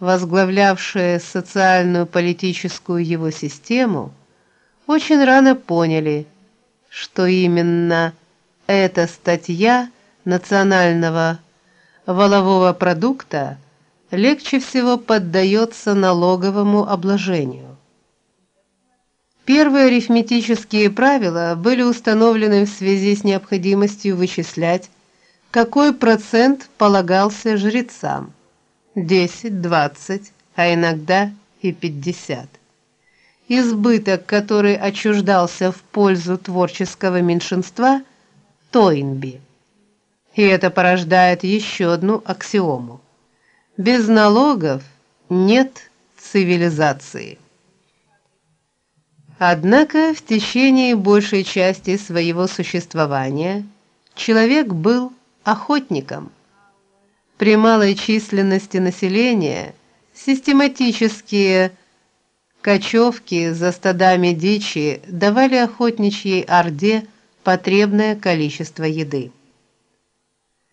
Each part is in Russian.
возглавлявшие социальную политическую его систему, очень рано поняли, что именно эта статья национального валового продукта легче всего поддается налоговому обложению. Первые арифметические правила были установлены в связи с необходимостью вычислять, какой процент полагался жрецам: 10, 20, а иногда и 50. Избыток, который отчуждался в пользу творческого меньшинства, Тойнби. И это порождает еще одну аксиому. Без налогов нет цивилизации. Однако в течение большей части своего существования человек был охотником. При малой численности населения систематические кочевки за стадами дичи давали охотничьей орде потребное количество еды.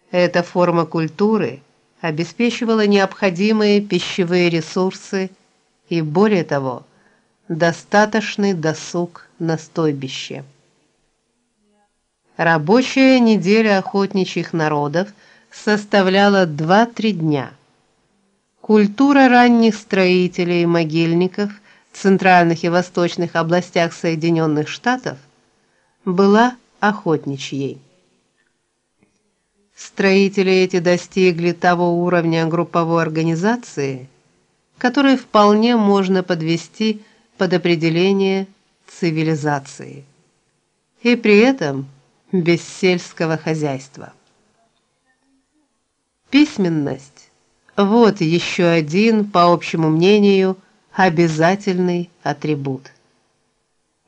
Эта форма культуры обеспечивала необходимые пищевые ресурсы и более того, достаточный досуг на стойбище. Рабочая неделя охотничьих народов составляла 2-3 дня. Культура ранних строителей могильников в центральных и восточных областях Соединенных Штатов была охотничьей. Строители эти достигли того уровня групповой организации, который вполне можно подвести под определение цивилизации. И при этом без сельского хозяйства. Письменность вот еще один, по общему мнению, обязательный атрибут.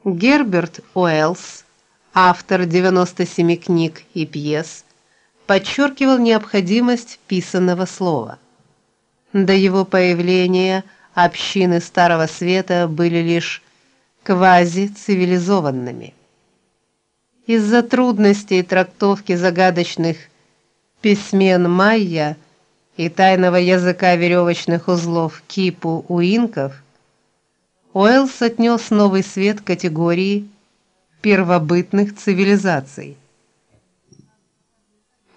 Герберт Уэллс, автор 97 книг и пьес, подчеркивал необходимость писанного слова. До его появления общины Старого Света были лишь квази-цивилизованными. Из-за трудностей трактовки загадочных письмен майя и тайного языка веревочных узлов кипу у инков, Уэллс отнес новый свет категории первобытных цивилизаций.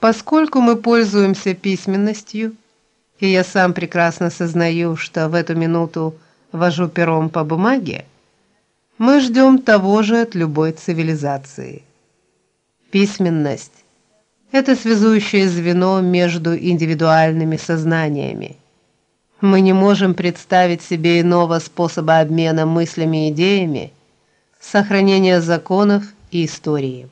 Поскольку мы пользуемся письменностью, и я сам прекрасно сознаю, что в эту минуту вожу пером по бумаге, мы ждем того же от любой цивилизации. Письменность это связующее звено между индивидуальными сознаниями. Мы не можем представить себе иного способа обмена мыслями и идеями, сохранения законов и истории.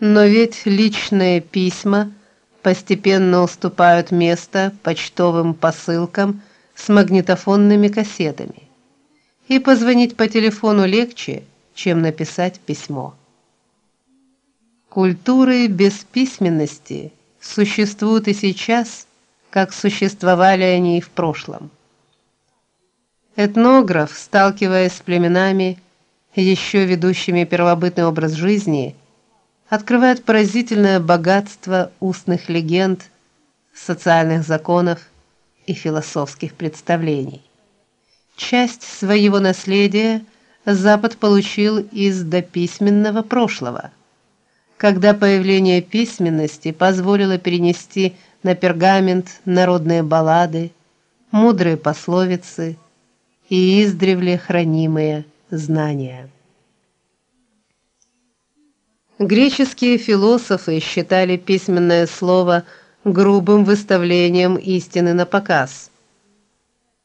Но ведь личные письма постепенно уступают место почтовым посылкам с магнитофонными кассетами. И позвонить по телефону легче, чем написать письмо. Культуры без письменности существуют и сейчас, как существовали они и в прошлом. Этнограф, сталкиваясь с племенами, еще ведущими первобытный образ жизни, открывает поразительное богатство устных легенд, социальных законов и философских представлений. Часть своего наследия Запад получил из дописьменного прошлого, когда появление письменности позволило перенести на пергамент народные баллады, мудрые пословицы и издревле хранимые знания. Греческие философы считали письменное слово грубым выставлением истины на показ.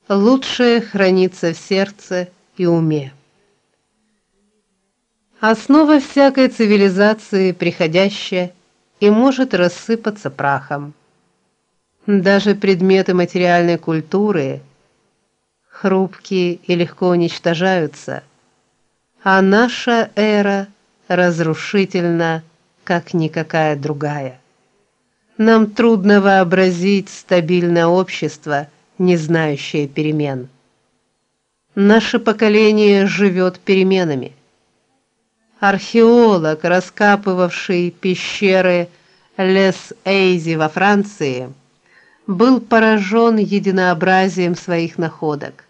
Лучшее хранится в сердце и уме. Основа всякой цивилизации приходящая и может рассыпаться прахом. Даже предметы материальной культуры хрупкие и легко уничтожаются, а наша эра разрушительна, как никакая другая. Нам трудно вообразить стабильное общество, не знающее перемен. Наше поколение живет переменами. Археолог, раскапывавший пещеры Лес-Эйзи во Франции, был поражен единообразием своих находок.